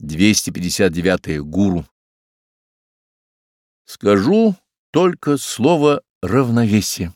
259. Гуру. Скажу только слово равновесие.